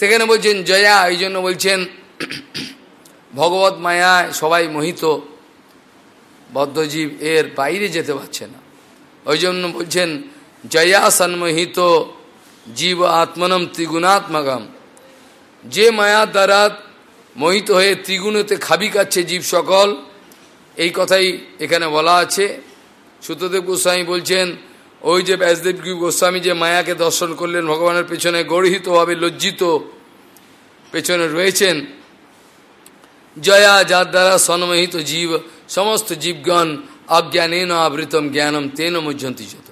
সেখানে বলছেন, জয়া এই জন্য বলছেন, ভগবত মায়ায় সবাই মোহিত বদ্ধজীব এর বাইরে যেতে পারছে না। ওই জন্য বলছেন, জয়া সন্মোহিত জীব আত্মনম ত্রিগুণাত্মকম। যে মায়া দ্বারা মোহিত হয়ে ত্রিগুণতে খাবি কাচ্ছে জীব সকল, এই কথাই এখানে বলা আছে। সুতদেব গোস্বামী বলছেন ওই যে ব্যাসদেব গোস্বামী যে মায়াকে দর্শন করলেন, ভগবানের পেছনে গর্হিতভাবে লজ্জিত পেছনে রয়েছেন। জয়া যার দ্বারা সন্মোহিত জীব, সমস্ত জীবগণ অজ্ঞানেন আবৃতম জ্ঞানম তেন মজ্জন্তি যত।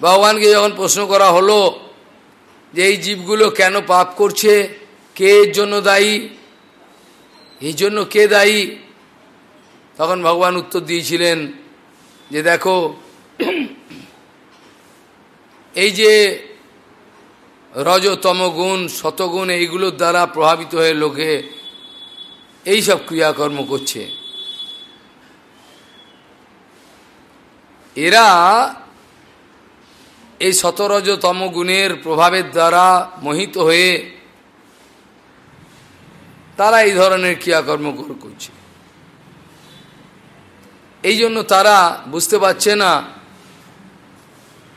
ভগবানকে যখন প্রশ্ন করা হলো যে এই জীবগুলো কেন পাপ করছে, কে এর জন্য দায়ী এই জন্য কে দায়ী, তখন ভগবান উত্তর দিয়েছিলেন যে দেখো এই যে রজতম গুণ শতগুণ এইগুলোর দ্বারা প্রভাবিত হয়ে লোকে এই সব ক্রিয়াকর্ম করছে। এরা এই শতরজতম গুণের প্রভাবের দ্বারা মোহিত হয়ে তারা এই ধরনের ক্রিয়াকর্ম করছে। এই জন্য তারা বুঝতে পারছে না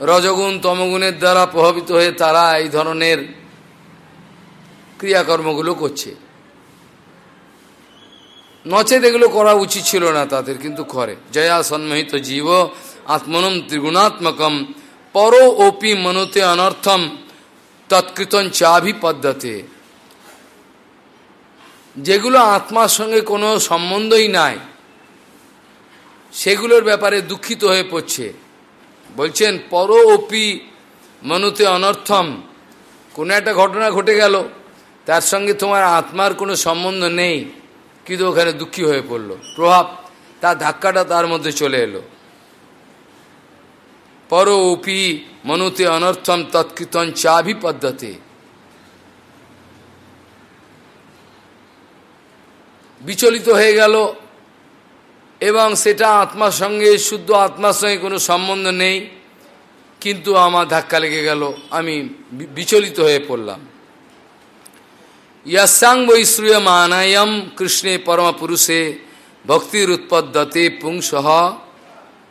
রজগুণ তমগুণের দ্বারা প্রভাবিত হয়ে তারা এই ধরনের ক্রিয়াকর্মগুলো করছে। নচেত এগুলো করা উচিত ছিল না তাদের, কিন্তু করে। জয়া সন্মোহিত জীব আত্মনম ত্রিগুণাত্মকম পর ওপি মনতে অনর্থম তৎকৃতন চাভিপদ্ধতে যেগুলো আত্মার সঙ্গে কোনো সম্বন্ধই নাই, সেগুলোর ব্যাপারে দুঃখিত হয়ে পড়ছে। বলছেন পর ওপি মনুতে অনর্থম। কোনো একটা ঘটনা ঘটে গেল, তার সঙ্গে তোমার আত্মার কোনো সম্বন্ধ নেই। কিন্তু ওখানে দুঃখী হয়ে পড়ল। প্রভাব, তার ধাক্কাটা তার মধ্যে চলে এলো। পর ওপি মনুতে অনর্থম তৎকৃতন চাভি পদ্ধতি বিচলিত হয়ে গেল এবং সেটা আত্মার সঙ্গে, শুদ্ধ আত্মার সঙ্গে কোনো সম্বন্ধ নেই। কিন্তু আমার ধাক্কা লেগে গেল, আমি বিচলিত হয়ে পড়লাম। ইয়াসাং বৈশ্রুয় মানায়ম কৃষ্ণে পরম পুরুষে ভক্তির উৎপদ্যতে পুংসহ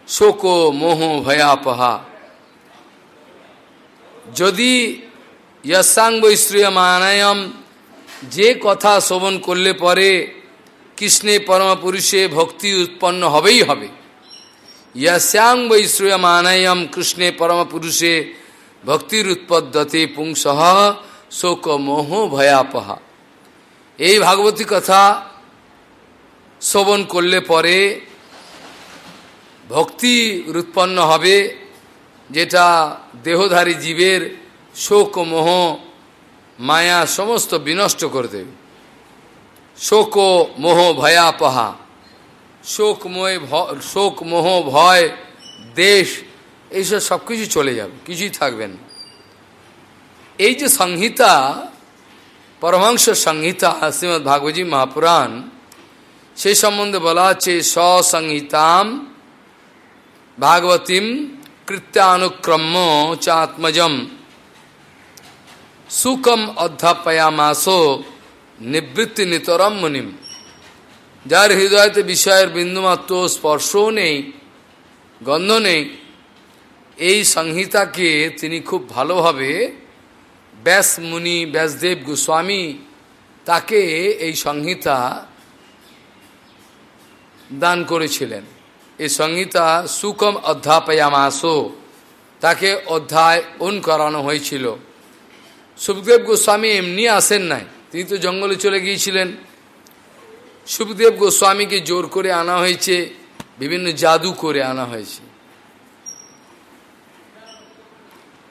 শোক মোহ ভয়াপহা। যদি ইয়াসাং বৈশ্রুয় মানায়ম যে কথা শোভন করলে পরে কৃষ্ণে পরম পুরুষে ভক্তি উৎপন্ন হবেই হবে। বৈশ্রয় মানায়ম কৃষ্ণে পরম পুরুষে ভক্তির উৎপদ্যতে পুংসহ শোক মোহ ভয়াপহা। এই ভাগবতী কথা শ্রবণ করলে পরে ভক্তি উৎপন্ন হবে, যেটা দেহধারী জীবের শোক মোহ মায়া সমস্ত বিনষ্ট করে দেবে। শোক মোহ ভয়াপহা। শোকময় শোক মোহ ভয়, দেশ, এইসব সব কিছু চলে যাবে, কিছুই থাকবেন এই যে সংহিতা পরমাংশ সংহিতা শ্রীমৎ ভাগবতী মহাপুরাণ, সেই সম্বন্ধে বলা আছে, সসংহিতাম ভাগবতীম কৃত্যানুক্রম চাত্মজম। সুকম অধ্যাপয়ামাসো নিবৃত্তি নিতরম মুনিম যার হৃদয়তে বিষয়ের বিন্দুমাত্র স্পর্শও নেই গন্ধ নেই, এই সংহিতাকে তিনি খুব ভালোভাবে ব্যাস মুনি ব্যাসদেব গোস্বামী তাকে এই সংহিতা দান করেছিলেন। এই সংহিতা সুকম অধ্যাপয়ামাসো, তাকে অধ্যায় অন করানো হয়েছিল। সুখদেব গোস্বামী এমনি আসেন নাই। তিনি তো জঙ্গলে চলে গিয়েছিলেন। সুখদেব গোস্বামীকে জোর করে আনা হয়েছে, বিভিন্ন জাদু করে আনা হয়েছে।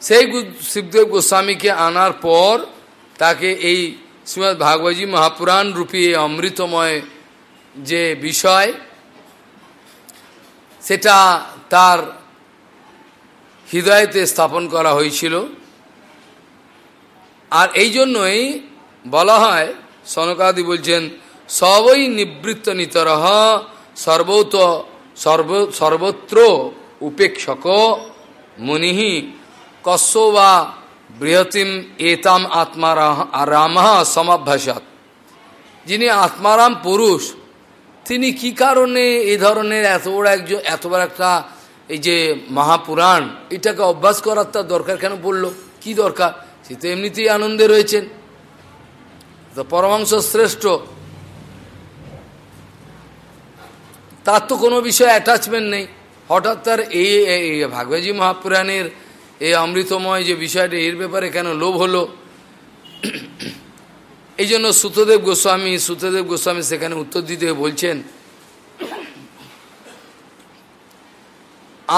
সেই সুখদেব গোস্বামীকে আনার পর তাকে এই শ্রীমৎ ভাগবতী মহাপুরাণ রূপী অমৃতময় যে বিষয়, সেটা তার হৃদয়তে স্থাপন করা হয়েছিল। আর এই জন্যই বলা হয়, সনকাদি বলছেন, সবই নিবৃত্ত নিতরহ, সর্বত, সর্ব, সর্বত্র উপেক্ষক, মুনিহি, কস্য বা বৃহতিম এতাম আত্মা রাম সমাভ্যাসাত যিনি আত্মারাম পুরুষ, তিনি কি কারণে এই ধরনের এত বড় একজন, এত বড় একটা এই যে মহাপুরাণ, এটাকে অভ্যাস করার তার দরকার কেন পড়ল? কি দরকার? সে তো এমনিতেই আনন্দে রয়েছেন। তো পরমাংশ শ্রেষ্ঠ, তার তো কোনো বিষয়ে অ্যাটাচমেন্ট নেই। হঠাৎ তার এই ভাগবতী মহাপুরাণের এই অমৃতময় যে বিষয়টা, এর ব্যাপারে কেন লোভ হলো? এই জন্য সুতদেব গোস্বামী সুতদেব গোস্বামী সেখানে উত্তর দিতে বলছেন,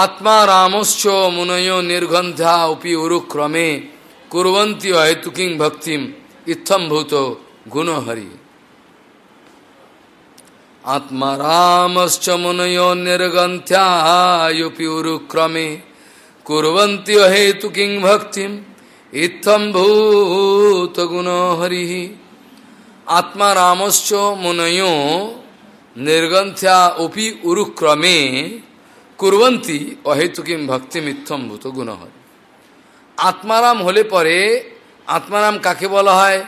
আত্মা রামশ্চ মুনয় নির্গন্ধা উপি উরুক্রমে, কুরবন্তী অহেতুকিং ভক্তিম। ইত্থম্ভূত গুণহরি। আত্মা রামশ্চ মুনয় নির্গন্থ্যায়ুপি উরুক্রমে কুরবন্তী অহেতুকিং ভক্তিম ইত্থম্ভূত গুণহরি। আত্মা রামশ্চ মুনয় নির্গন্থ্যা অপি উরুক্রমে কুরবন্তী অহেতুকিম ভক্তি মিথ্যম্ভূত গুণহরি আত্মারাম হলে পরে আত্মারাম কাকে বলা হয়?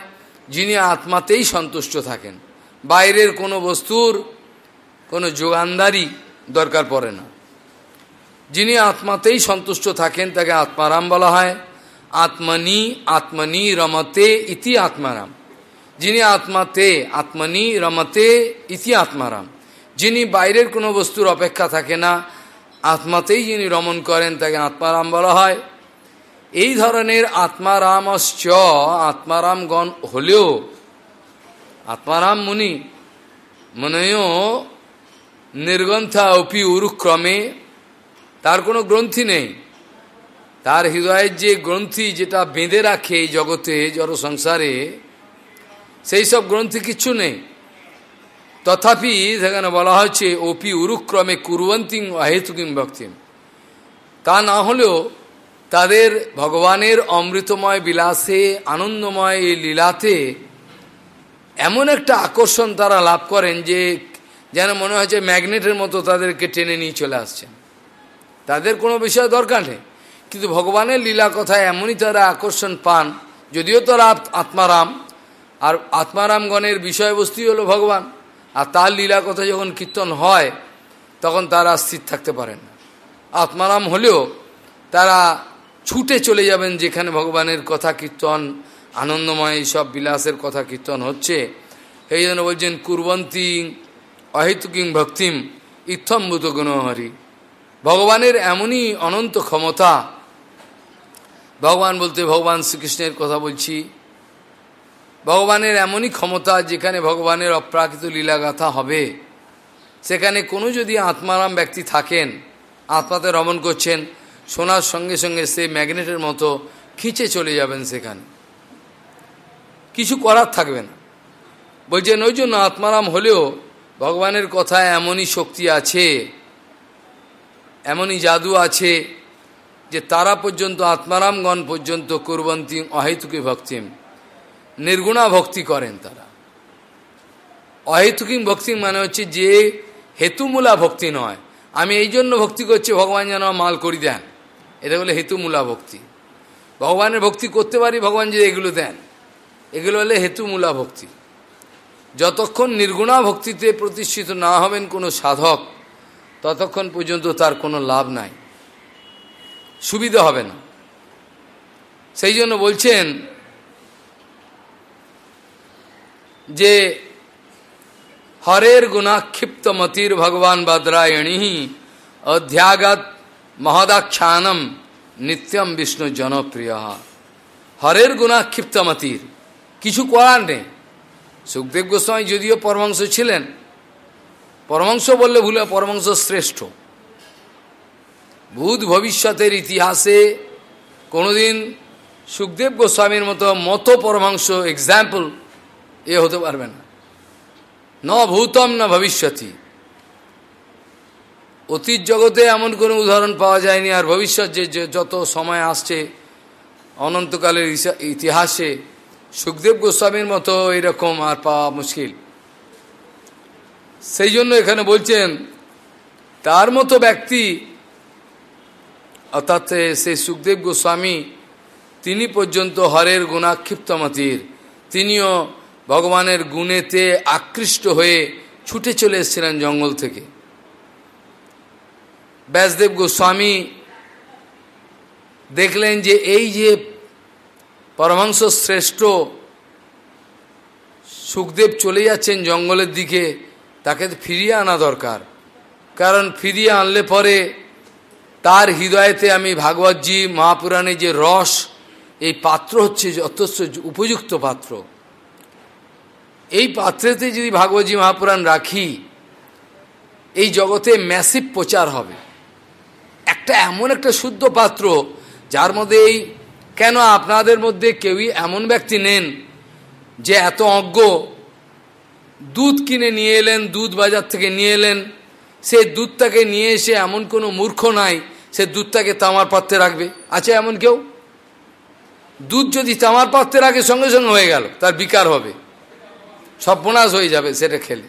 যিনি আত্মাতেই সন্তুষ্ট থাকেন। বাইরের কোনো বস্তুর কোনো যোগানদারি দরকার পড়ে না। যিনি আত্মাতেই সন্তুষ্ট থাকেন, তাকে আত্মারাম বলা হয়। আত্মনি আত্মনি রমতে ইতি আত্মারাম। যিনি আত্মাতে, আত্মনি রমতে ইতি আত্মারাম। যিনি বাইরের কোনো বস্তুর অপেক্ষা থাকে না, আত্মাতেই যিনি রমণ করেন, তাকে আত্মারাম বলা হয়। এই ধরনের আত্মারামশ্চ, আত্মারামগণ হলেও, আত্মারাম মুনি মনেও নির্গন্থা অপি উরুক্রমে, তার কোনো গ্রন্থি নেই। তার হৃদয়ের যে গ্রন্থি যেটা বেঁধে রাখে এই জগতে, জড় সংসারে, সেই সব গ্রন্থি কিচ্ছু নেই। তথাপি সেখানে বলা হচ্ছে অপি উরুক্রমে কুরবন্তিং অহেতুকিং ভক্তিম। তা না হলেও তাদের ভগবানের অমৃতময় বিলাসে, আনন্দময় এই লীলাতে এমন একটা আকর্ষণ তারা লাভ করেন যে, যেন মনে হচ্ছে ম্যাগনেটের মতো তাদেরকে টেনে নিয়ে চলে আসছেন। তাদের কোনো বিষয় দরকার নেই। কিন্তু ভগবানের লীলা কথায় এমনই তারা আকর্ষণ পান, যদিও তারা আত্মারাম। আর আত্মারামগণের বিষয়বস্তুই হলো ভগবান। আর তার লীলা কথা যখন কীর্তন হয়, তখন তারা স্থির থাকতে পারেন না। আত্মারাম হলেও তারা ছুটে চলে যাবেন যেখানে ভগবানের কথা কীর্তন, আনন্দময় সব বিলাসের কথা কীর্তন হচ্ছে। এই জন্য বলছেন, কুরবন্তী অহেতুকিং ভক্তিম ইত্থম্ভূত গুণহরি ভগবানের এমনই অনন্ত ক্ষমতা। ভগবান বলতে, ভগবান শ্রীকৃষ্ণের কথা বলছি। ভগবানের এমনই ক্ষমতা যেখানে ভগবানের অপ্রাকৃত লীলাগাথা হবে। সেখানে কোনো যদি আত্মারাম ব্যক্তি থাকেন, আত্মাতে রমণ করছেন শোনার সঙ্গে সঙ্গে সে ম্যাগনেটের মতো খিঁচে চলে যাবেন সেখানে। কিছু করার থাকবে না। বলছেন, ওই জন্য আত্মারাম হলেও ভগবানের কথায় এমনই শক্তি আছে, এমনই জাদু আছে যে তারা পর্যন্ত, আত্মারামগণ পর্যন্ত কুরবন্তী অহেতুকি ভক্তিম, নির্গুণা ভক্তি করেন তারা। অহেতুকিং ভক্তি মানে হচ্ছে যে হেতুমূলা ভক্তি নয়। আমি এই জন্য ভক্তি করছি, ভগবান যেন মাল করি দেন। এটা হলে হেতুমূলা ভক্তি। ভগবানের ভক্তি করতে পারি, ভগবান যদি এগুলো দেন। এগুলো হলে হেতুমূলা ভক্তি। যতক্ষণ নির্গুণা ভক্তিতে প্রতিষ্ঠিত না হবেন কোনো সাধক, ততক্ষণ পর্যন্ত তার কোনো লাভ নাই। সুবিধা হবে না। সেই জন্য বলছেন যে, হরের গুণাক্ষিপ্ত মতির ভগবান বদ্রায়ণী অধ্যাগত মহদাখ্যানম নিত্যম বিষ্ণু জনপ্রিয়। হরের গুণাক্ষিপ্ত মতির কিছু করার নেই। সুখদেব গোস্বামী যদিও পরমাংশ ছিলেন পরমাংশ বললে ভুলে পরমাংশ শ্রেষ্ঠ। ভূত ভবিষ্যতের ইতিহাসে কোনোদিন সুখদেব গোস্বামীর মতো মতো পরমাংশ এক্সাম্পল এ হতে পারবে না। ন ভূতম না ভবিষ্যতি। অতীত জগতে এমন কোনো উদাহরণ পাওয়া যায়নি, আর ভবিষ্যৎ যে যত সময় আসছে, অনন্তকালের ইতিহাসে, সুখদেব গোস্বামীর মতো এরকম আর পাওয়া মুশকিল। সেই জন্য এখানে বলছেন, তার মতো ব্যক্তি, অর্থাৎ সেই সুখদেব গোস্বামী, তিনি পর্যন্ত হরের গুণাক্ষিপ্তমতির তিনিও ভগবানের গুণেতে আকৃষ্ট হয়ে ছুটে চলে এসেছিলেন জঙ্গল থেকে। ব্যাসদেব গোস্বামী দেখলেন যে এই যে পরমাংশ শ্রেষ্ঠ সুখদেব চলে যাচ্ছেন জঙ্গলের দিকে, তাকে ফিরিয়ে আনা দরকার। কারণ ফিরিয়ে আনলে পরে তার হৃদয়েতে আমি ভাগবতজি মহাপুরাণে যে রস, এই পাত্র হচ্ছে যথেষ্ট উপযুক্ত পাত্র। এই পাত্রেতে যদি ভাগবতী মহাপুরাণ রাখি, এই জগতে ম্যাসিভ প্রচার হবে। একটা এমন একটা শুদ্ধ পাত্র যার মধ্যে এই, কেন আপনাদের মধ্যে কেউই এমন ব্যক্তি নেন যে এত অজ্ঞ? দুধ কিনে নিয়ে এলেন, দুধ বাজার থেকে নিয়ে এলেন। সে দুধটাকে নিয়ে এসে এমন কোনো মূর্খ নাই, সে দুধটাকে তামার পাত্রে রাখবে। আছে এমন কেউ? দুধ যদি তামার পাত্রে রাখে, সঙ্গে সঙ্গে হয়ে গেল, তার বিকার হবে। সর্বনাশ হয়ে যাবে সেটা খেলে।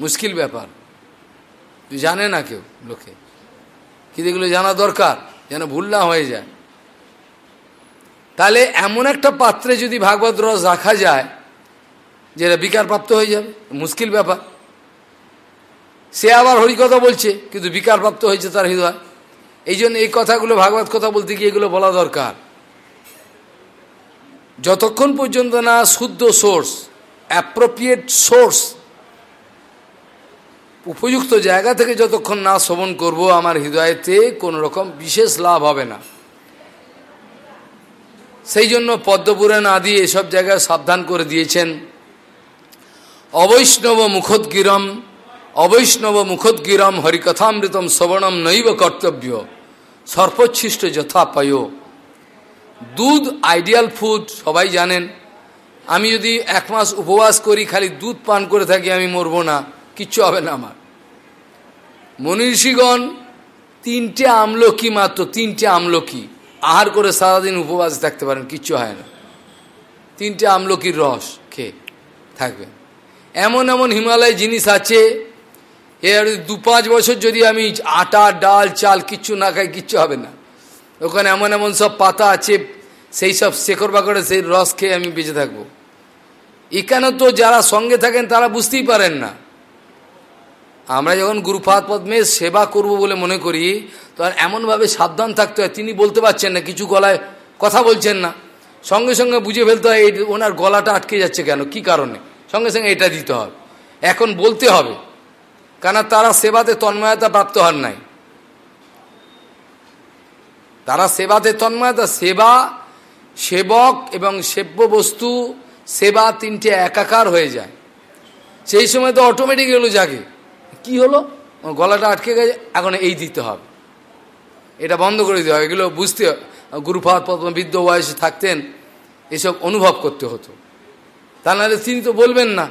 মুশকিল ব্যাপার। জানে না কেউ লোকে। কিন্তু এগুলো জানা দরকার, যেন ভুল না হয়ে যায়। তাহলে এমন একটা পাত্রে যদি ভাগবত রস রাখা যায়, যেটা বিকারপ্রাপ্ত হয়ে যাবে, মুশকিল ব্যাপার। সে আবার হরিকথা বলছে, কিন্তু বিকারপ্রাপ্ত হয়েছে তার হৃদয়। এই জন্য এই কথাগুলো, ভাগবত কথা বলতে গিয়ে এগুলো বলা দরকার। যতক্ষণ পর্যন্ত না শুদ্ধ সোর্স অ্যাপ্রোপ্রিয়েট সোর্স উপযুক্ত জায়গা থেকে যতক্ষণ না শ্রবণ করব, আমার হৃদয়েতে কোনো রকম বিশেষ লাভ হবে না। সেই জন্য পদ্মপুরাণ আদি এসব জায়গায় সাবধান করে দিয়েছেন। অবৈষ্ণব মুখোদ্গিরম অবৈষ্ণব মুখোদ্গিরম হরিকথামৃতম শ্রবণম নৈব কর্তব্য সর্পচ্ছিষ্ট যথাপয়। দুধ আইডিয়াল ফুড, সবাই জানেন। আমি যদি এক মাস উপবাস করি, খালি দুধ পান করে থাকি, আমি মরবো না। কিচ্ছু হবে না আমার। মনীষীগণ, তিনটে আমলকি মাত্র, তিনটে আমলকি। আহার করে সারাদিন উপবাস থাকতে পারেন, কিচ্ছু হয় না। তিনটে আমলকির রস খেয়ে থাকবেন। এমন এমন হিমালয় জিনিস আছে এর দু পাঁচ বছর যদি আমি আটা, ডাল, চাল কিচ্ছু না খাই, কিচ্ছু হবে না। ওখানে এমন এমন সব পাতা আছে, সেই সব শেখর বাকড়ে সেই রস খেয়ে আমি বেঁচে থাকব। এখানে তো যারা সঙ্গে থাকেন, তারা বুঝতেই পারেন না। আমরা যখন গুরুপাদ পদ্মে সেবা করব বলে মনে করি, তখন এমনভাবে সাবধান থাকতে হয়, তিনি বলতে পারছেন না, কিছু গলায় কথা বলছেন না। সঙ্গে সঙ্গে বুঝে ফেলতে হয়, এই ওনার গলাটা আটকে যাচ্ছে কেন, কি কারণে? সঙ্গে সঙ্গে এটা দিতে হবে। এখন বলতে হবে, কেন তারা সেবাতে তন্ময়তা প্রাপ্ত হন নাই। তারা সেবাতে তন্ময়তা, সেবা সেবক এবং সেব্য বস্তু সেবা তিনটে একাকার হয়ে যায়। সেই সময় তো অটোমেটিক এগুলো জাগে। কি হলো? গলাটা আটকে গেছে, এখন এই দিতে হবে। এটা বন্ধ করে দিতে হবে। এগুলো বুঝতে পদ্ম বৃদ্ধ বয়সে থাকতেন, এসব অনুভব করতে হতো। তা নাহলে তিনি তো বলবেন না।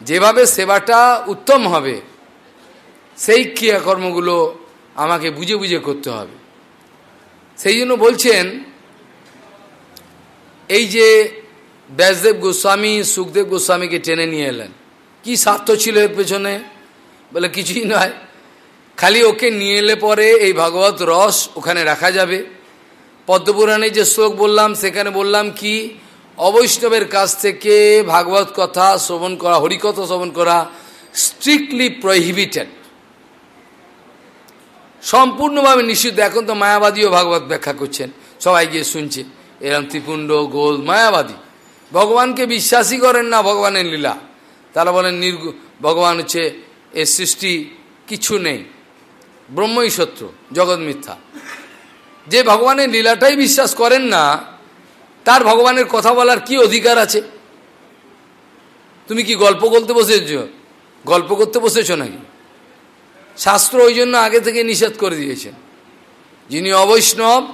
যেভাবে সেবাটা উত্তম হবে, সেই ক্রিয়াকর্মগুলো আমাকে বুঝে বুঝে করতে হবে। সেই জন্য বলছেন, এই যে ব্যাসদেব গোস্বামী, সুখদেব গোস্বামীকে টেনে নিয়ে এলেন। কি স্বার্থ ছিল এর পেছনে? বলে, কিছুই নয়। খালি ওকে নিয়ে এলে পরে এই ভাগবত রস ওখানে রাখা যাবে। পদ্মপুরাণে যে শ্লোক বললাম, সেখানে বললাম কি, অবৈষ্ণবের কাছ থেকে ভাগবত কথা শ্রবণ করা, হরিকথা শ্রবণ করা স্ট্রিক্টলি প্রহিবিটেড সম্পূর্ণভাবে নিষিদ্ধ। এখন তো মায়াবাদীও ভাগবত ব্যাখ্যা করছেন। সবাই গিয়ে শুনছে এরম ত্রিপুণ্ড, গোল, মায়াবাদী। ভগবানকে বিশ্বাসই করেন না, ভগবানের লীলা। তারা বলেন, নির্গু, ভগবান হচ্ছে এর সৃষ্টি কিছু নেই। ব্রহ্মই সত্য জগৎ মিথ্যা। যে ভগবানের লীলাটাই বিশ্বাস করেন না, তার ভগবানের কথা বলার কি অধিকার আছে? তুমি কি গল্প করতে বসেছ? গল্প করতে বসেছ নাকি? শাস্ত্র ওই জন্য আগে থেকে নিষেধ করে দিয়েছেন যিনি অবৈষ্ণব,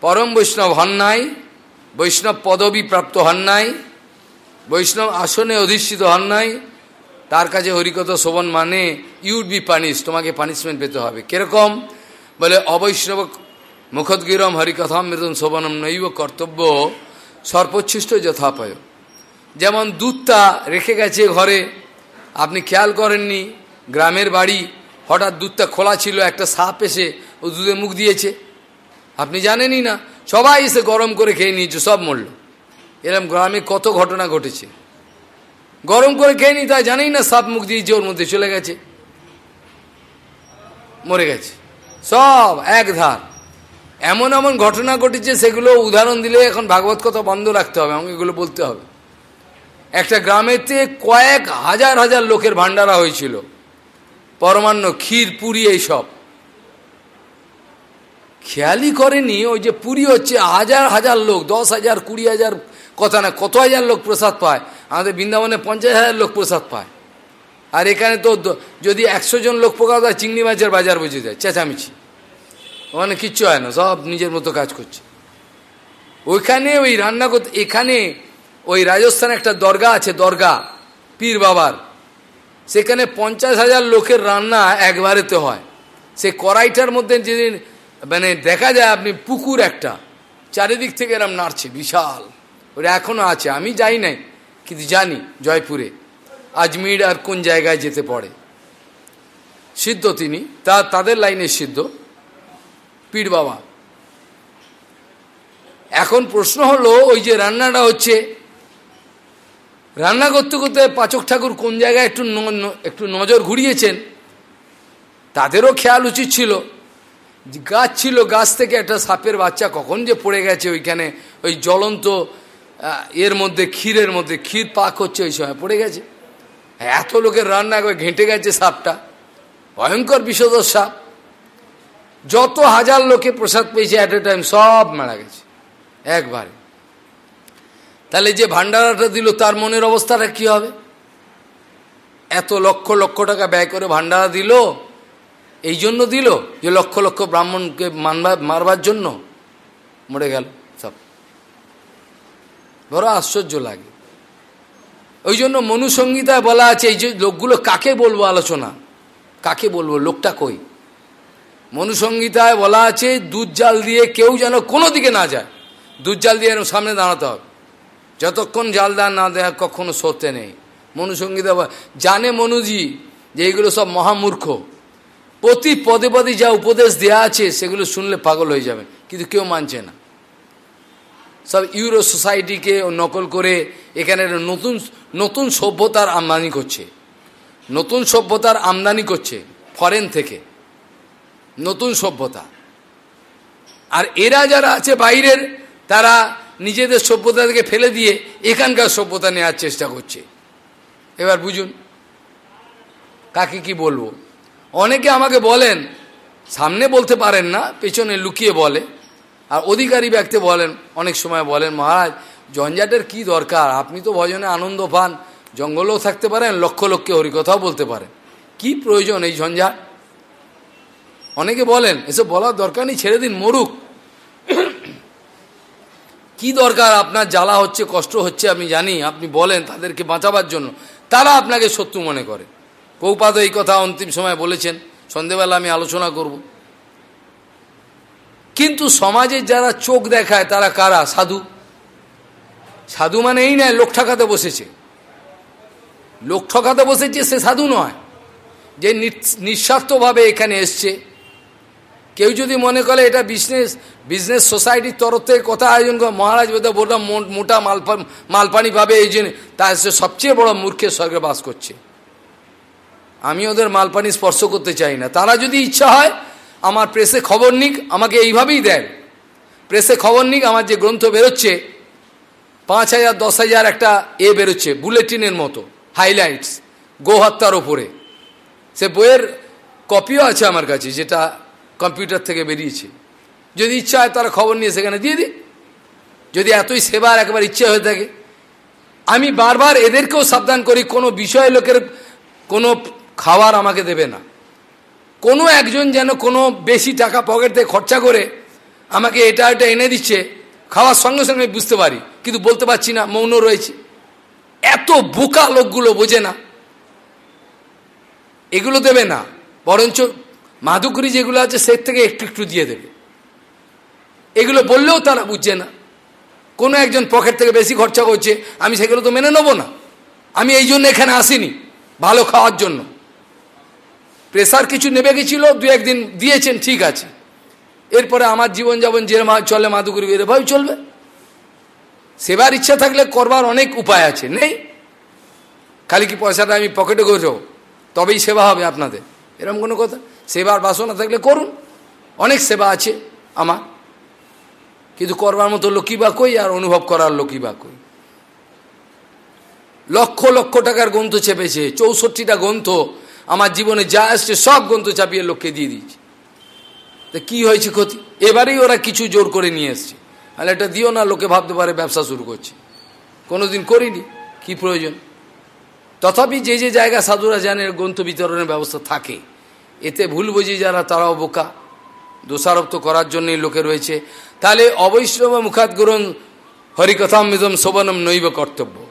পরম বৈষ্ণব হন নাই, বৈষ্ণব পদবী প্রাপ্ত হন নাই বৈষ্ণব আসনে অধিষ্ঠিত হন নাই। তার কাছে হরিকথা শোভন মানে ইউড বি পানিশ তোমাকে পানিশমেন্ট পেতে হবে। কীরকম? বলে, অবৈষ্ণব মুখদ্গিরম হরিকথা মৃতন শোভনম নৈব কর্তব্য সর্বোচ্ছিষ্ট যথাপয়। যেমন দুধটা রেখে গেছে ঘরে, আপনি খেয়াল করেননি, গ্রামের বাড়ি হঠাৎ দুধটা খোলা ছিল, একটা সাপ এসে ও দুধে মুখ দিয়েছে। আপনি জানেনই না, সবাই এসে গরম করে খেয়ে নিয়েছে, সব মরল। এরম গ্রামে কত ঘটনা ঘটেছে। গরম করে খেয়ে নি তা জানেই না সাপ মুখ দিয়েছে ওর মধ্যে চলে গেছে। মরে গেছে। সব এক ধার। এমন এমন ঘটনা ঘটেছে, সেগুলো উদাহরণ দিলে এখন ভাগবত কথা বন্ধ রাখতে হবে, আমাকে এগুলো বলতে হবে। একটা গ্রামেতে কয়েক হাজার হাজার লোকের ভান্ডারা হয়েছিল। পরমান্ন ক্ষীর, পুরী এইসব খেয়ালই করেনি, ওই যে পুরী হচ্ছে হাজার হাজার লোক, দশ হাজার, কুড়ি হাজার কথা না, কত হাজার লোক প্রসাদ পায়? আমাদের বৃন্দাবনে পঞ্চাশ হাজার লোক প্রসাদ পায়। আর এখানে তো যদি একশো জন লোক প্রকাশ হয়, চিংড়ি মাছের বাজার বুঝে যায়, চেঁচামেচি। ওখানে কিচ্ছু হয় না, সব নিজের মতো কাজ করছে। ওইখানে ওই রান্না করতে এখানে ওই রাজস্থানে একটা দরগা আছে, দরগা, পীর বাবার। সেখানে পঞ্চাশ হাজার লোকের রান্না একবারেতে হয়। সে কড়াইটার মধ্যে যেদিন মানে দেখা যায় আপনি পুকুর একটা, চারিদিক থেকে এরম নাড়ছে, বিশাল। ওটা এখনও আছে, আমি যাই নাই, কিন্তু জানি জয়পুরে। আজমির আর কোন জায়গায় যেতে পড়ে সিদ্ধ তিনি, তা তাদের লাইনে সিদ্ধ। পীর বাবা। এখন প্রশ্ন হলো, ওই যে রান্নাটা হচ্ছে, রান্না করতে করতে পাচক ঠাকুর কোন জায়গায় একটু একটু নজর ঘুরিয়েছেন, তাদেরও খেয়াল উচিত ছিল। গাছ ছিল, গাছ থেকে একটা সাপের বাচ্চা কখন যে পড়ে গেছে ওইখানে, ওই জ্বলন্ত এর মধ্যে ক্ষীরের মধ্যে, ক্ষীর পাক হচ্ছে ওই সময়, পড়ে গেছে। এত লোকের রান্না করে ঘেঁটে গেছে সাপটা। ভয়ঙ্কর বিষধর সাপ। যত হাজার লোকে প্রসাদ পেয়েছে অ্যাট এ টাইম সব মারা গেছে, একবারে। তাহলে যে ভান্ডারাটা দিল, তার মনের অবস্থাটা কি হবে? এত লক্ষ লক্ষ টাকা ব্যয় করে ভান্ডারা দিল, এই জন্য দিল যে লক্ষ লক্ষ ব্রাহ্মণকে মানবার মারবার জন্য মরে গেল। বড় আশ্চর্য লাগে। ওই জন্য মনুসংগীতায় বলা আছে, এই যে লোকগুলো কাকে বলব আলোচনা? কাকে বলব? লোকটা কই? মনুসংগীতায় বলা আছে, দুধ জাল দিয়ে কেউ যেন কোনো দিকে না যায়, দুধ জাল দিয়ে সামনে দাঁড়াতে হবে। যতক্ষণ জাল দান না দেয়, কখনো সরতে নেই। মনুসংগীতা জানে মনুজি যে এইগুলো সব মহামূর্খ। প্রতি পদে পদে যা উপদেশ দেয়া আছে, সেগুলো শুনলে পাগল হয়ে যাবে, কিন্তু কেউ মানছে না। সব ইউরো সোসাইটিকে নকল করে এখানে নতুন নতুন সভ্যতার আমদানি করছে। নতুন সভ্যতার আমদানি করছে ফরেন থেকে। নতুন সভ্যতা। আর এরা যারা আছে বাইরের, তারা নিজেদের সভ্যতা থেকে ফেলে দিয়ে এখানকার সভ্যতা নেওয়ার চেষ্টা করছে। এবার বুঝুন, কাকে কি বলব? অনেকে আমাকে বলেন, সামনে বলতে পারেন না, পেছনে লুকিয়ে বলে। আর অধিকারী ব্যক্তি বলেন, অনেক সময় বলেন, মহারাজ, জঞ্জাটের কি দরকার? আপনি তো ভজনে আনন্দ পান। জঙ্গলেও থাকতে পারেন, লক্ষ লক্ষ হরিকথাও বলতে পারেন। কি প্রয়োজন এই ঝঞ্ঝাট অনেকে বলেন, এসব বলার দরকার নেই, ছেড়ে দিন, মরুক। কি দরকার? আপনার জ্বালা হচ্ছে, কষ্ট হচ্ছে, আমি জানি, আপনি বলেন তাদেরকে বাঁচাবার জন্য। তারা আপনাকে শত্রু মনে করে। পৌপাদ এই কথা অন্তিম সময় বলেছেন, সন্ধেবেলা আমি আলোচনা করব। কিন্তু সমাজের যারা চোখ দেখায়, তারা কারা? সাধু। সাধু মানে এই নয় লোক ঠকাতে বসেছে। লোক ঠকাতে বসেছে, সে সাধু নয়। যে নিঃস্বার্থভাবে এখানে এসছে। কেউ যদি মনে করে এটা বিজনেস বিজনেস সোসাইটির তরফ থেকে কথা আয়োজন করে, মহারাজ বোধ বললাম মোটা মালপা মালপানি পাবে এই জন্য তা সে সবচেয়ে বড় মূর্খের স্বর্গে বাস করছে। আমি ওদের মালপানি স্পর্শ করতে চাই না। তারা যদি ইচ্ছা হয় আমার প্রেসে খবর নিক, আমাকে এইভাবেই দেন। প্রেসে খবর নিক, আমার যে গ্রন্থ বেরোচ্ছে, পাঁচ হাজার, দশ হাজার একটা এ বেরোচ্ছে, বুলেটিনের মতো হাইলাইটস গোহত্যার ওপরে। সে বইয়ের কপিও আছে আমার কাছে, যেটা কম্পিউটার থেকে বেরিয়েছে। যদি ইচ্ছা হয় তারা খবর নিয়ে সেখানে দিয়ে দিই যদি এতই সেবার একবার ইচ্ছে হয়ে থাকে। আমি বারবার এদেরকেও সাবধান করি, কোনো বিষয় লোকের কোনো খাবার আমাকে দেবে না। কোনো একজন যেন কোনো বেশি টাকা পকেট থেকে খরচা করে আমাকে এটা এটা এনে দিচ্ছে, খাওয়ার সঙ্গে সঙ্গে আমি বুঝতে পারি, কিন্তু বলতে পারছি না, মৌন রয়েছে। এত বোকা লোকগুলো বোঝে না। এগুলো দেবে না, বরঞ্চ মাধুকরি যেগুলো আছে সে থেকে একটু একটু দিয়ে দেবে। এগুলো বললেও তারা বুঝছে না। কোনো একজন পকেট থেকে বেশি খরচা করছে, আমি সেগুলো তো মেনে নেব না। আমি এই জন্য এখানে আসিনি, ভালো খাওয়ার জন্য। প্রেসার কিছু নেবে গেছিল দু একদিন দিয়েছেন, ঠিক আছে। এরপরে আমার জীবন যাপন যে চলে মাধুকরী এভাবে চলবে। সেবার ইচ্ছা থাকলে করবার অনেক উপায় আছে, নেই? খালি কি পয়সাটা আমি পকেটে করে তবেই সেবা হবে আপনাদের। এরকম কোনো কথা? সেবার বাসনা থাকলে করুন। অনেক সেবা আছে আমার। কিন্তু করবার মতো লোকই বা কই? আর অনুভব করার লোকই বা কই? লক্ষ লক্ষ টাকার গ্রন্থ চেপেছে, চৌষট্টিটা গ্রন্থ আমার জীবনে যা আসছে সব গ্রন্থ চাপিয়ে লোককে দিয়ে দিয়েছে। তা কী হয়েছে ক্ষতি? এবারেই ওরা কিছু জোর করে নিয়ে এসছে। তাহলে এটা দিও না, লোকে ভাবতে পারে ব্যবসা শুরু করছে। কোনোদিন করিনি, কি প্রয়োজন? তথাপি যে যে জায়গা সাধুরা জানের গ্রন্থ বিতরণের ব্যবস্থা থাকে। এতে ভুল বুঝি যারা, তারাও বোকা। দোষারোপ তো করার জন্যই লোকে রয়েছে। তাহলে অবৈষ্ণব মুখাত গ্রহণ হরিকথামৃতম শোভনম নৈব কর্তব্য।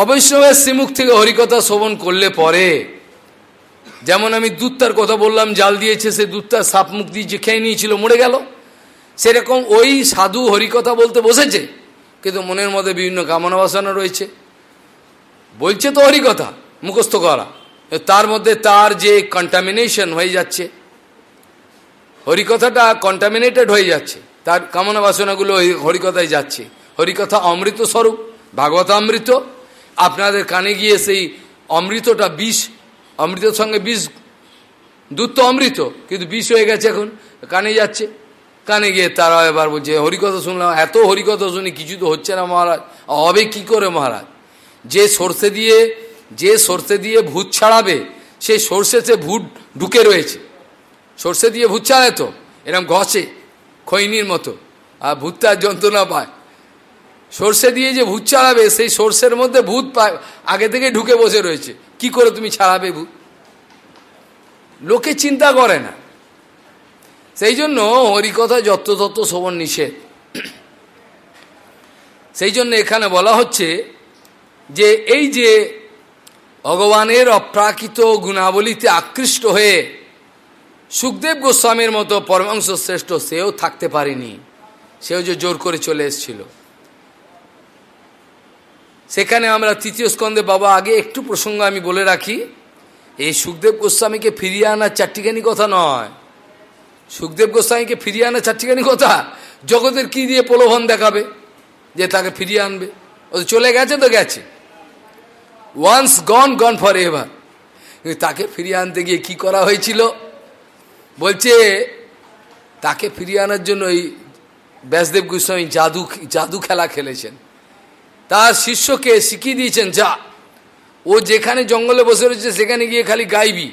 অবৈষ্ণবের শ্রীমুখ থেকে হরিকথা শোভন করলে পরে, যেমন আমি দুধটার কথা বললাম, জাল দিয়েছে, সে দুধটার সাপ মুখ দিয়ে যে খেয়ে নিয়েছিল, মরে গেল। সেরকম ওই সাধু হরিকথা বলতে বসেছে, কিন্তু মনের মধ্যে বিভিন্ন কামনা বাসনা রয়েছে। বলছে তো হরিকথা, মুখস্থ করা। তার মধ্যে তার যে কন্টামিনেশন হয়ে যাচ্ছে, হরিকথাটা কন্টামিনেটেড হয়ে যাচ্ছে। তার কামনা বাসনাগুলো হরিকথায় যাচ্ছে। হরিকথা অমৃত স্বরূপ ভাগবত অমৃত আপনাদের কানে গিয়ে সেই অমৃতটা বিষ, অমৃতের সঙ্গে বিষ, দুধ তো অমৃত, কিন্তু বিষ হয়ে গেছে এখন, কানে যাচ্ছে। কানে গিয়ে তারা এবার বলছে, হরিকথা শুনলাম, এত হরিকথা শুনি, কিছু তো হচ্ছে না মহারাজ, হবে কি করে মহারাজ? যে সর্ষে দিয়ে, যে সর্ষে দিয়ে ভূত ছাড়াবে, সেই সর্ষেতে ভূত ঢুকে রয়েছে। সর্ষে দিয়ে ভূত ছাড়ায় তো, এরম ঘষে, খৈনির মতো, আর ভূতটার যন্ত্রণা পায়। সর্ষে দিয়ে যে ভূত ছাড়াবে সেই সর্ষের মধ্যে ভূত আগে থেকে ঢুকে বসে রয়েছে। কি করে তুমি ছাড়াবে ভূত? লোকে চিন্তা করে না। সেই জন্য হরিকথা তত্ত্ব শোভন নিষেধ। সেই জন্য এখানে বলা হচ্ছে যে এই যে ভগবানের অপ্রাকৃত গুণাবলীতে আকৃষ্ট হয়ে সুখদেব গোস্বামীর মতো পরমাংশ শ্রেষ্ঠ সেও থাকতে পারেনি। সেও যে জোর করে চলে এসেছিল। সেখানে আমরা তৃতীয় স্কন্ধে বাবা, আগে একটু প্রসঙ্গ আমি বলে রাখি। এই সুখদেব গোস্বামীকে ফিরিয়ে আনার চারটিখানি কথা নয়। সুখদেব গোস্বামীকে ফিরিয়ে আনার চারটিখানি কথা? জগতের কি দিয়ে প্রলোভন দেখাবে যে তাকে ফিরিয়ে আনবে? ও চলে গেছে তো গেছে। Once gone gone forever তাকে ফিরিয়ে আনতে গিয়ে কি করা হয়েছিল? বলছে, তাকে ফিরিয়ে আনার জন্য এই ব্যাসদেব গোস্বামী জাদু জাদু খেলা খেলেছেন। তার শিষ্যকে শিখিয়ে দিয়েছেন, যা। ও যেখানে জঙ্গলে বসে রয়েছে, সেখানে গিয়ে খালি গাইবি।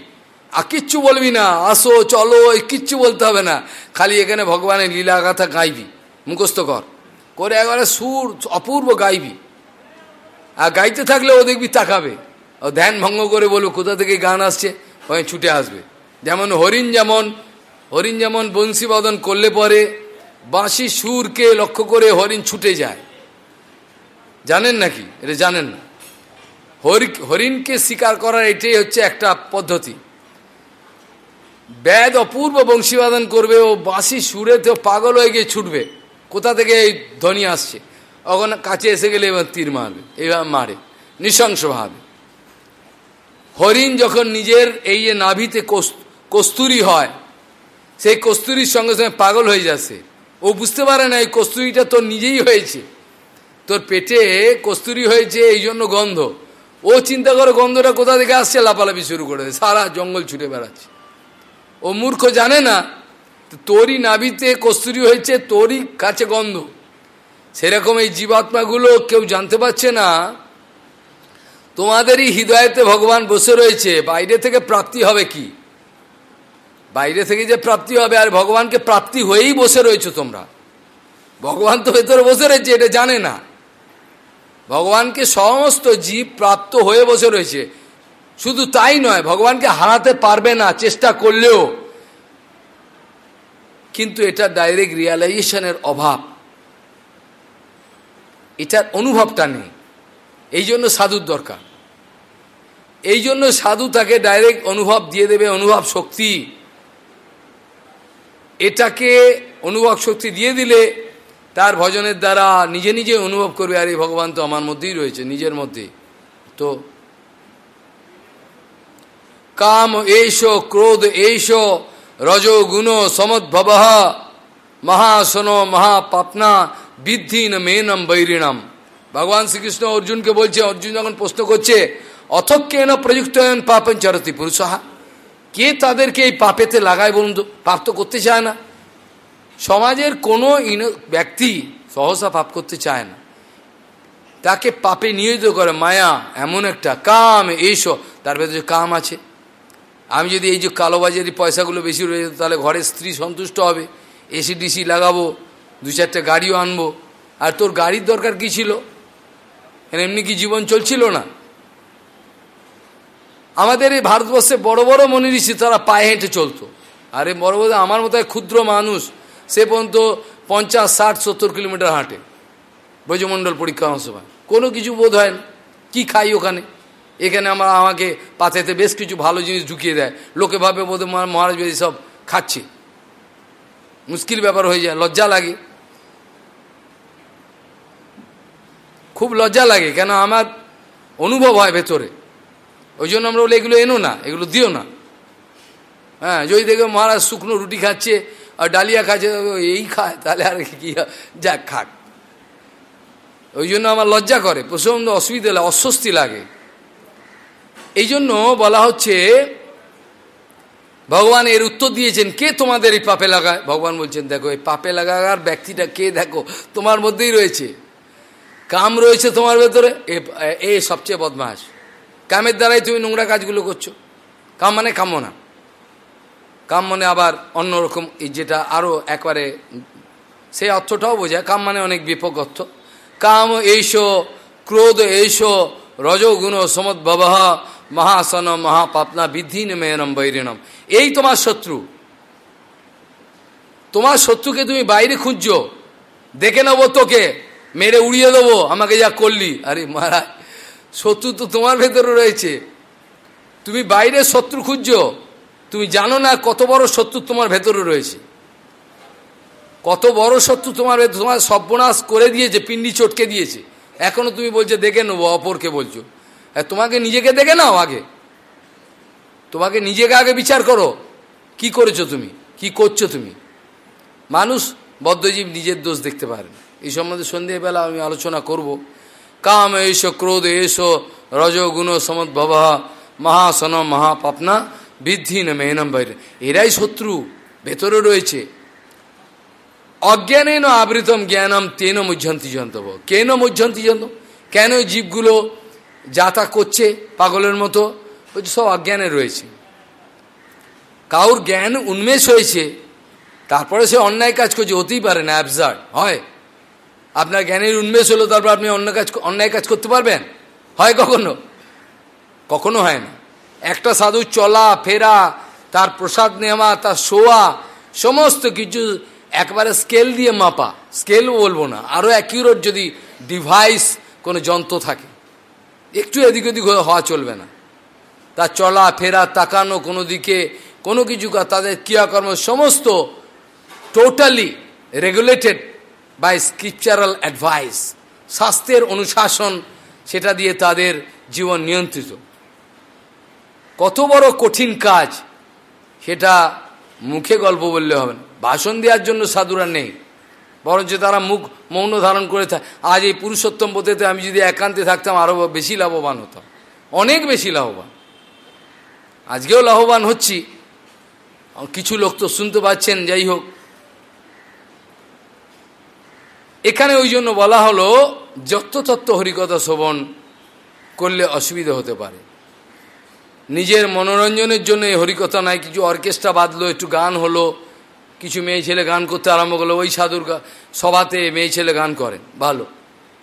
আর কিচ্ছু বলবি না। আসো, চলো কিচ্ছু বলতে হবে না। খালি এখানে ভগবানের লীলা গাথা গাইবি। মুখস্থ কর। করে একবারে সুর, অপূর্ব গাইবি। আর গাইতে থাকলে ও দেখবি তাকাবে। ও ধ্যান ভঙ্গ করে বলব, কোথা থেকে গান আসছে? ওই ছুটে আসবে। যেমন হরিণ যেমন হরিণ যেমন বংশীবদন করলে পরে বাঁশি সুরকে লক্ষ্য করে হরিণ ছুটে যায়। জানেন নাকি? এটা জানেন না। হরি, হরিণকে শিকার করার এটাই হচ্ছে একটা পদ্ধতি। ব্যাদ অপূর্ব বংশীবাদন করবে ও বাঁশি সুরেতে পাগল হয়ে গিয়ে ছুটবে। কোথা থেকে এই ধ্বনি আসছে? ওখানে কাছে এসে গেলে এবার তীর মারবে, এবার মারে নৃশংসভাবে হরিণ যখন নিজের এই যে নাভিতে কস্তুরি হয়, সেই কস্তুরির সঙ্গে সঙ্গে পাগল হয়ে যাচ্ছে। ও বুঝতে পারে না এই কস্তুরিটা তো নিজেই হয়েছে। তোর পেটে কস্তুরি হয়েছে এই জন্য গন্ধ। ও চিন্তা করে, গন্ধটা কোথা থেকে আসছে? লাপালাপি শুরু করে সারা জঙ্গল ছুটে বেড়াচ্ছে। ও মূর্খ জানে না তোরই নাভিতে কস্তুরি হয়েছে, তোরই কাছে গন্ধ। সেরকম এই জীবাত্মাগুলো কেউ জানতে পারছে না। তোমাদেরই হৃদয়তে ভগবান বসে রয়েছে, বাইরে থেকে প্রাপ্তি হবে কি? বাইরে থেকে যে প্রাপ্তি হবে, আর ভগবানকে প্রাপ্তি হয়েই বসে রয়েছে তোমরা। ভগবান তো ভেতরে বসে রয়েছে, এটা জানে না। ভগবানকে সমস্ত জীব প্রাপ্ত হয়ে বসে রয়েছে। শুধু তাই নয়, ভগবানকে হারাতে পারবে না, চেষ্টা করলেও। কিন্তু এটা ডাইরেক্ট রিয়ালাইজেশনের অভাব। এটার অনুভবটা নেই। এই জন্য সাধুর দরকার। এই জন্য সাধু তাকে ডাইরেক্ট অনুভব দিয়ে দেবে, অনুভব শক্তি। এটাকে অনুভব শক্তি দিয়ে দিলে তার ভজনের দ্বারা নিজে নিজে অনুভব করবে, আর এই ভগবান তো আমার মধ্যেই রয়েছে, নিজের মধ্যে। তো, কাম এইস ক্রোধ এইস রজো গুণ সমদ্ভব, মহাসন মহাপাপনা, বিদ্ধিন মেনম বৈরিণম। ভগবান শ্রীকৃষ্ণ অর্জুনকে বলছে, অর্জুন যখন প্রশ্ন করছে, অথক্যেন প্রযুক্ত পাপন চরতি পুরুষাহা কে তাদেরকে এই পাপেতে লাগায় বলুন পাপ তো করতে চায় না। সমাজের কোনো ব্যক্তি সহসা পাপ করতে চায় না। তাকে পাপে নিয়োজিত করে মায়া এমন একটা কাম, এইসব, তার ভেতরে কাম আছে। আমি যদি এই যে কালোবাজারি পয়সাগুলো বেশি রয়ে যেত, তাহলে ঘরের স্ত্রী সন্তুষ্ট হবে এসি ডিসি লাগাবো, দু চারটে গাড়িও আনব। আর তোর গাড়ির দরকার কি ছিল? এমনি কি জীবন চলছিল না? আমাদের এই ভারতবর্ষে বড় বড় মনে ঋষি তারা পায়ে হেঁটে চলতো। আরে বড় বড়, আমার মতো ক্ষুদ্র মানুষ সে পর্যন্ত পঞ্চাশ, ষাট, সত্তর কিলোমিটার হাঁটে। ব্রজমণ্ডল পরীক্ষা সময়। কোনো কিছু বোধ হয় না। কী খাই ওখানে? এখানে আমার, আমাকে পাতেতে বেশ কিছু ভালো জিনিস ঢুকিয়ে দেয়। লোকে ভাবে বোধ মহারাজ সব খাচ্ছে। মুশকিল ব্যাপার হয়ে যায়, লজ্জা লাগে। খুব লজ্জা লাগে, কেন আমার অনুভব হয় ভেতরে। ওই জন্য আমরা বলে, এগুলো এনো না, এগুলো দিও না। হ্যাঁ যদি দেখো মহারাজ শুকনো রুটি খাচ্ছে আর ডালিয়া খাচ্ছে এই খায়, তাহলে আর কি যাক, খাক। ওই জন্য আমার লজ্জা করে প্রচণ্ড অসুবিধা লাগে অস্বস্তি লাগে। এই জন্য বলা হচ্ছে, ভগবান এর উত্তর দিয়েছেন, কে তোমাদের এই পাপে লাগায় ভগবান বলছেন, দেখো, এই পাপে লাগার ব্যক্তিটা কে, দেখো, তোমার মধ্যেই রয়েছে। কাম রয়েছে তোমার ভেতরে, এ সবচেয়ে বদমাস কামের দ্বারাই তুমি নোংরা কাজগুলো করছ। কাম মানে কামনা। কাম মানে আবার অন্যরকম যেটা আরও একবারে সেই অর্থটাও বোঝায়। কাম মানে অনেক বিপক অর্থ কাম এইস ক্রোধ এইস রজগুণ সমদ্ভব মহাসন মহাপাপনা বিধি মেয়নম বৈরিণম। এই তোমার শত্রু। তোমার শত্রুকে তুমি বাইরে খুঁজছো। দেখে নেব তোকে। মেরে উড়িয়ে দেবো। আমাকে যা করলি। আরে মহারাজ, শত্রু তো তোমার ভেতরে রয়েছে। তুমি বাইরে শত্রু খুঁজছো। তুমি জানো না কত বড় শত্রু তোমার ভেতরে রয়েছে? কত বড় শত্রু তোমার তোমার সর্বনাশ করে দিয়েছে, পিন্ডি চটকে দিয়েছে। এখনও তুমি বলছো, দেখে নেব, অপরকে বলছো। তোমাকে নিজেকে দেখে নাও আগে। তোমাকে নিজেকে আগে বিচার করো। কি করেছ তুমি? কি করছ তুমি? মানুষ, বদ্ধজীব নিজের দোষ দেখতে পারেন এই সম্বন্ধে সন্ধেবেলা আমি আলোচনা করব। কাম এসো ক্রোধ এসো রজগুণ সমদ্ভব, মহাসন, মহাপাপনা। বৃদ্ধি না মেহনম বাইরে এরাই শত্রু, ভেতরে রয়েছে। অজ্ঞানেন আবৃতম জ্ঞানম তেন মুঝন্তি জন্তব। কেন মুঝন্তি জন্ত? কেন জীবগুলো যাতা করছে পাগলের মতো? ওই সব অজ্ঞানে রয়েছে। কাউর জ্ঞান উন্মেষ হয়েছে, তারপরে সে অন্যায় কাজ করছে, হতেই পারে না অ্যাবজার্ড হয়। আপনার জ্ঞানের উন্মেষ হলো, তারপর আপনি অন্য কাজ, অন্যায় কাজ করতে পারবেন? হয় কখনো? কখনো হয় না। একটা সাধু চলা, ফেরা, তার প্রসাদ নেওয়া, তার শোয়া, সমস্ত কিছু একবারে স্কেল দিয়ে মাপা। স্কেল বলব না আরও অ্যাকিউরেট যদি ডিভাইস কোনো যন্ত্র থাকে। একটু এদিক ওদিক হওয়া চলবে না। তার চলা, ফেরা, তাকানো কোনো দিকে, কোনো কিছু তাদের ক্রিয়াকর্ম সমস্ত totally regulated by scriptural advice স্বাস্থ্যের অনুশাসন, সেটা দিয়ে তাদের জীবন নিয়ন্ত্রিত। কত বড় কঠিন কাজ। সেটা মুখে গল্প বললে হবে ভাষণ দেওয়ার জন্য সাধুরা নেই। বরঞ্চ তারা মুখ মৌন ধারণ করে থাকে। আজ এই পুরুষোত্তম পথেতে আমি যদি একান্তে থাকতাম আরও বেশি লাভবান হতাম। অনেক বেশি লাভবান। আজকেও লাভবান হচ্ছি। কিছু লোক তো শুনতে পাচ্ছেন, যাই হোক। এখানে ওই জন্য বলা হলো যত্রতত্ত্ব হরিকথা শোভন করলে অসুবিধা হতে পারে। নিজের মনোরঞ্জনের জন্য হরিকথা নাই, কিছু অর্কেস্ট্রা বাঁধলো, একটু গান হলো, কিছু মেয়ে ছেলে গান করতে আরম্ভ করল, ওই সাধুর সভাতে মেয়ে ছেলে গান করেন ভালো।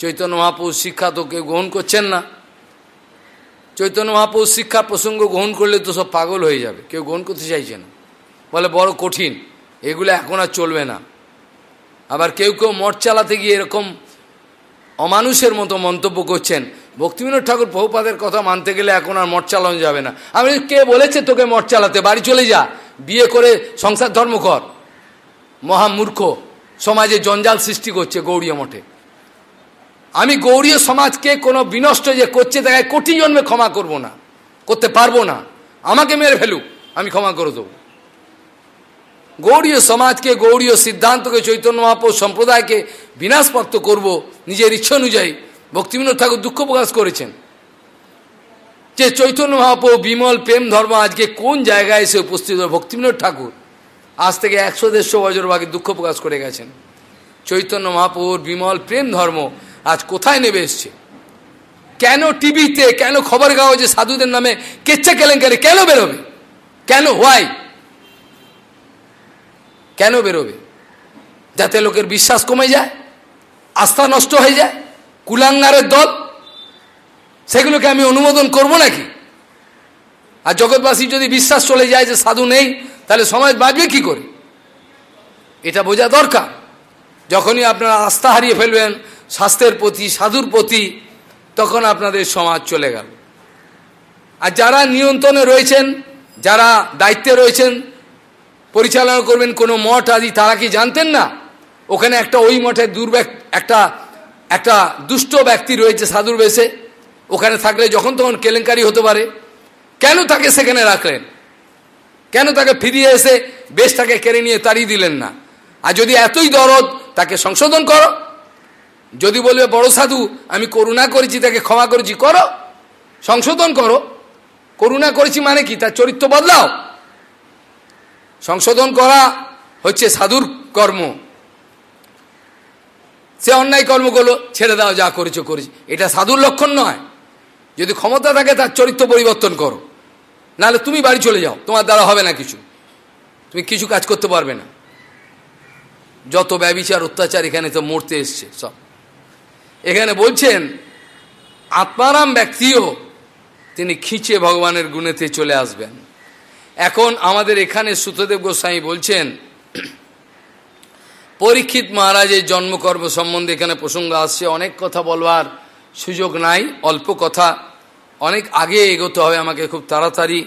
চৈতন্য মহাপুর শিক্ষা তো কেউ গ্রহণ করছেন না। চৈতন্য মহাপুর শিক্ষার প্রসঙ্গ গ্রহণ করলে তো সব পাগল হয়ে যাবে, কেউ গ্রহণ করতে চাইছে না। বলে বড় কঠিন, এগুলো এখন আর চলবে না। আবার কেউ কেউ মঠ চালাতে গিয়ে এরকম অমানুষের মতো মন্তব্য করছেন ভক্তিবিনোদ ঠাকুর বহুপাদের কথা মানতে গেলে এখন আর মঠ চালানো যাবে না। আমি কে বলেছে তোকে মঠ চালাতে? বাড়ি চলে যা। বিয়ে করে সংসার ধর্ম কর। মহামূর্খ সমাজে জঞ্জাল সৃষ্টি করছে গৌরীয় মঠে। আমি গৌরীয় সমাজকে কোনো বিনষ্ট যে করছে তাকে কোটি জন্মে ক্ষমা করব না। করতে পারব না। আমাকে মেরে ফেলুক, আমি ক্ষমা করে দেবো। গৌড়ীয় সমাজকে, গৌড়ীয় সিদ্ধান্তকে, চৈতন্য মহাপুর সম্প্রদায়কে বিনাশপ্রাপ্ত করব নিজের ইচ্ছা অনুযায়ী। ভক্তিবিনোদ ঠাকুর দুঃখ প্রকাশ করেছেন। যে চৈতন্য মহাপ্রভু বিমল প্রেম ধর্ম আজকে কোন জায়গায় এসে উপস্থিত ভক্তিবিনোদ ঠাকুর আজ থেকে একশো দেড়শো বছর আগে দুঃখ প্রকাশ করে গেছেন। চৈতন্য মহাপ্রভুর বিমল প্রেম ধর্ম আজ কোথায় নেবে এসছে? কেন টিভিতে, কেন খবর কাগজে সাধুদের নামে কেচ্ছা কেলেঙ্কারি? কেন বেরোবে? কেন? হোয়াই কেন বেরোবে? যাতে লোকের বিশ্বাস কমে যায়, আস্থা নষ্ট হয়ে যায় কুলাঙ্গারের দল, সেগুলোকে আমি অনুমোদন করব নাকি? আর জগৎবাসী যদি বিশ্বাস চলে যায় যে সাধু নেই, তাহলে সমাজ বাঁচবে কি করে? এটা বোঝা দরকার। যখনই আপনারা আস্থা হারিয়ে ফেলবেন, স্বাস্থ্যের প্রতি, সাধুর প্রতি, তখন আপনাদের সমাজ চলে গেল। আর যারা নিয়ন্ত্রণে রয়েছেন, যারা দায়িত্বে রয়েছেন, পরিচালনা করবেন কোনো মঠ আদি, তারা কি জানতেন না? ওখানে একটা ওই মঠের দুর্ব্যক একটা একটা দুষ্ট ব্যক্তি রয়েছে, সাধুর বেশে। ওখানে থাকলে যখন তখন কেলেঙ্কারি হতে পারে। কেন তাকে সেখানে রাখলেন? কেন তাকে ফিরিয়ে এসে বেশটাকে কেড়ে নিয়ে তাড়িয়ে দিলেন না? আর যদি এতই দরদ, তাকে সংশোধন করো। যদি বলবে, বড় সাধু, আমি করুণা করেছি, তাকে ক্ষমা করেছি, করো। সংশোধন করো। করুণা করেছি মানে কি? তার চরিত্র বদলাও। সংশোধন করা হচ্ছে সাধুর কর্ম। সে অন্যায় কর্ম করল, ছেড়ে দাও, যা করেছ, করেছি। এটা সাধুর লক্ষণ নয়। যদি ক্ষমতা থাকে, তার চরিত্র পরিবর্তন করো। নাহলে তুমি বাড়ি চলে যাও। তোমার দ্বারা হবে না কিছু। তুমি কিছু কাজ করতে পারবে না। যত ব্যবিচার, অত্যাচার এখানে তো মরতে এসছে, সব। এখানে বলছেন, আত্মারাম ব্যক্তিও তিনি খিঁচে ভগবানের গুণেতে চলে আসবেন। এখন আমাদের এখানে সুতদেব গোস্বামী বলছেন পরীক্ষিত মহারাজের জন্মকর্ম সম্বন্ধে এখানে প্রসঙ্গ আসছে। অনেক কথা বলবার সুযোগ নাই, অল্প কথা। অনেক আগে এগোতে হবে আমাকে খুব তাড়াতাড়ি।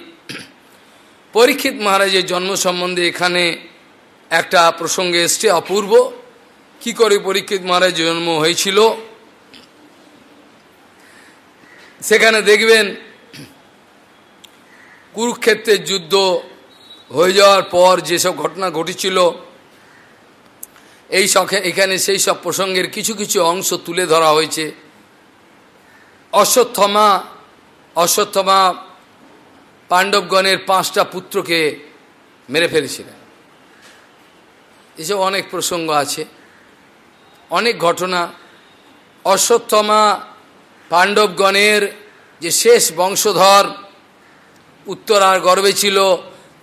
পরীক্ষিত মহারাজের জন্ম সম্বন্ধে এখানে একটা প্রসঙ্গে এসছে অপূর্ব। কি করে পরীক্ষিত মহারাজ জন্ম হয়েছিল? সেখানে দেখবেন, কুরুক্ষেত্রের যুদ্ধ হয়ে যাওয়ার পর যেসব ঘটনা ঘটেছিল এই সখে এখানে সেই সব প্রসঙ্গের কিছু কিছু অংশ তুলে ধরা হয়েছে। অশ্বত্থমা অশ্বত্থমা পাণ্ডবগণের পাঁচটা পুত্রকে মেরে ফেলেছিলেন। এসব অনেক প্রসঙ্গ আছে, অনেক ঘটনা। অশ্বত্থমা পাণ্ডবগণের যে শেষ বংশধর উত্তরার গর্বে ছিল,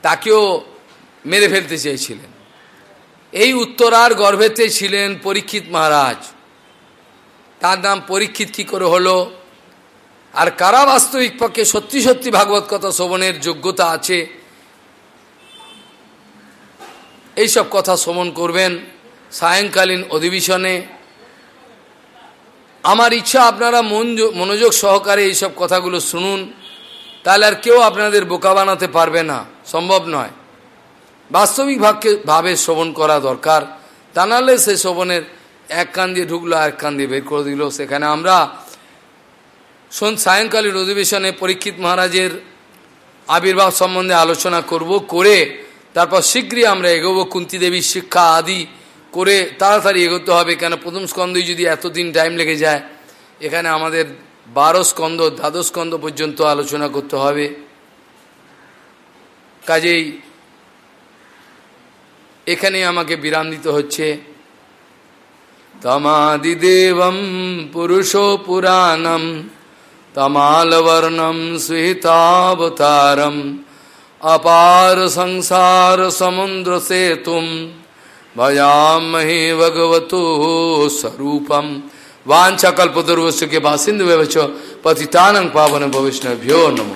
তাকেও মেরে ফেলতে চেয়েছিলেন। এই উত্তরার গর্ভেতে ছিলেন পরীক্ষিত মহারাজ। তার নাম পরীক্ষিত কি করে হলো? আর কারা বাস্তবিক পক্ষে সত্যি সত্যি ভাগবত কথা শ্রবণের যোগ্যতা আছে? এইসব কথা শ্রবণ করবেন সায়ংকালীন অধিবেশনে। আমার ইচ্ছা, আপনারা মন মনোযোগ সহকারে এইসব কথাগুলো শুনুন, তাহলে আর কেউ আপনাদের বোকা বানাতে পারবে না। সম্ভব নয়। বাস্তবিক ভাবকে, ভাবে শ্রবণ করা দরকার। তা নাহলে সে শ্রবণের এক কান দিয়ে ঢুকলো এক কান দিয়ে বের করে দিল। সেখানে আমরা শোন সায়ংকালীন অধিবেশনে পরীক্ষিত মহারাজের আবির্ভাব সম্বন্ধে আলোচনা করব, করে তারপর শীঘ্রই আমরা এগোবো। কুন্তি দেবীর শিক্ষা আদি করে তাড়াতাড়ি এগোতে হবে। কেন প্রথম স্কন্ধই যদি এতদিন টাইম লেগে যায়, এখানে আমাদের বারো স্কন্ধ, দ্বাদশ স্কন্ধ পর্যন্ত আলোচনা করতে হবে। কাজেই এখানে আমাকে বিরাম দিতে হচ্ছে তমাদিদেবম পুরুষ পুরাণম তমালবর্ণম সুহিতাবতারম अपार संसार समुद्र से तुम भजामहे भगवतो स्वरूपम वांछा कल्पतरुवश्य के बासिंद व्यवच पतितानंग पावन भविष्णभ्यो नमो